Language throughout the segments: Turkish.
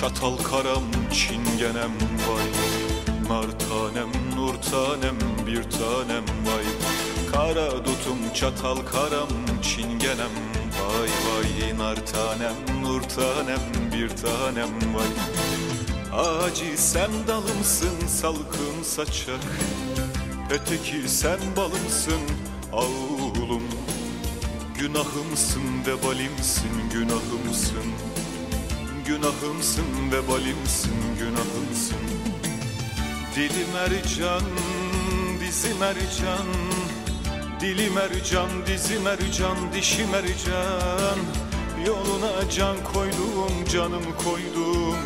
Çatal karam çingenem vay. Nar tanem nur tanem bir tanem vay. Kara dutum çatal karam çingenem Vay vay. Nar tanem nur tanem bir tanem vay. Ağacı sen dalımsın salkım saçak. Öteki sen balımsın ağulum. Günahımsın vebalimsin günahımsın Günahımsın vebalimsin günahımsın. Dili mercan dizi mercan Dili mercan dizi mercan dişi mercan Yoluna can koydum canım koydum.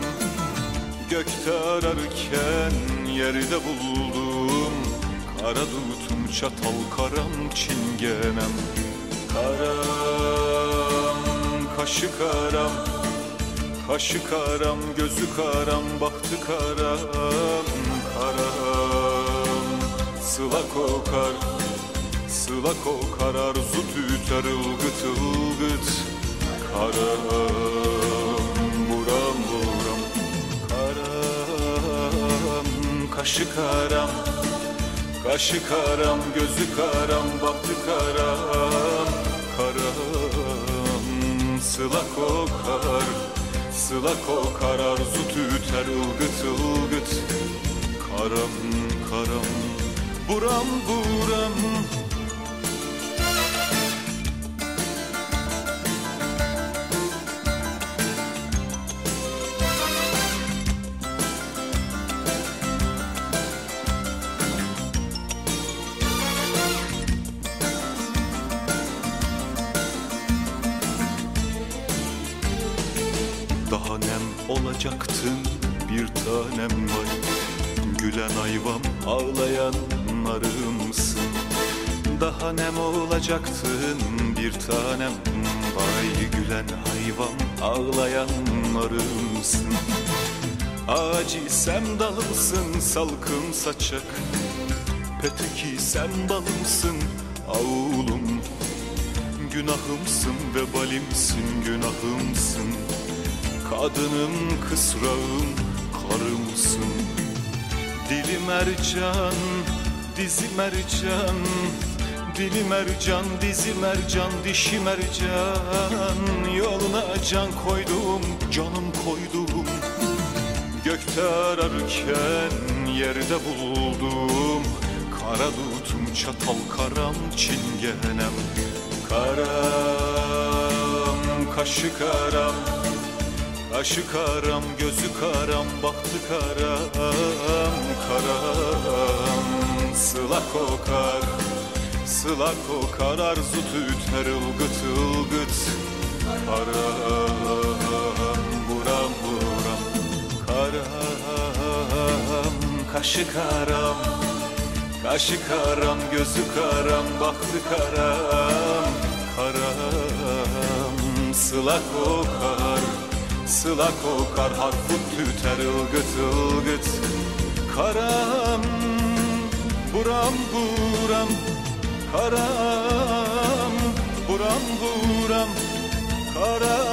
Gökte ararken yerde buldum. Kara dutum çatal karam çingenem Karam kaşı karam Kaşı karam gözü karam baktı karam Karam. Sıla kokar Sıla kokar arzu tüter ılgıt ılgıt Karam. Buram buram Karam. Kaşı karam Kaşı karam gözü karam baktı karam Karam. Sıla kokar Sıla kokar arzu tüter ılgıt ılgıt. Karam karam buram buram Daha nem olacaktın bir tanem var. Gülen ayvam ağlayan narımsın. Daha nem olacaktın bir tanem Vay gülen hayvan ağlayan narımsın. Ağacı sen dalımsın salkım saçak. Peteki sen balımsın ağulum. Günahımsın ve balimsin günahımsın Kadınım kısrağım karımsın Dili mercan dizi mercan. Dili mercan dizi mercan dişi mercan. Yoluna can koydum canım koydum. Gökte ararken yerde buldum. Kara dutum çatal karam çingenem Karam kaşı karam Kaşı karam gözü karam baktı karam Karam. Sıla kokar Sıla kokar arzu tüter ılgıt ılgıt Karam buram buram Karam. Kaşı karam Kaşı karam gözü karam baktı karam Karam. Sıla kokar Sıla kokar harfut tüter ılgıt ılgıt Karam buram buram. Karam buram buram. Karam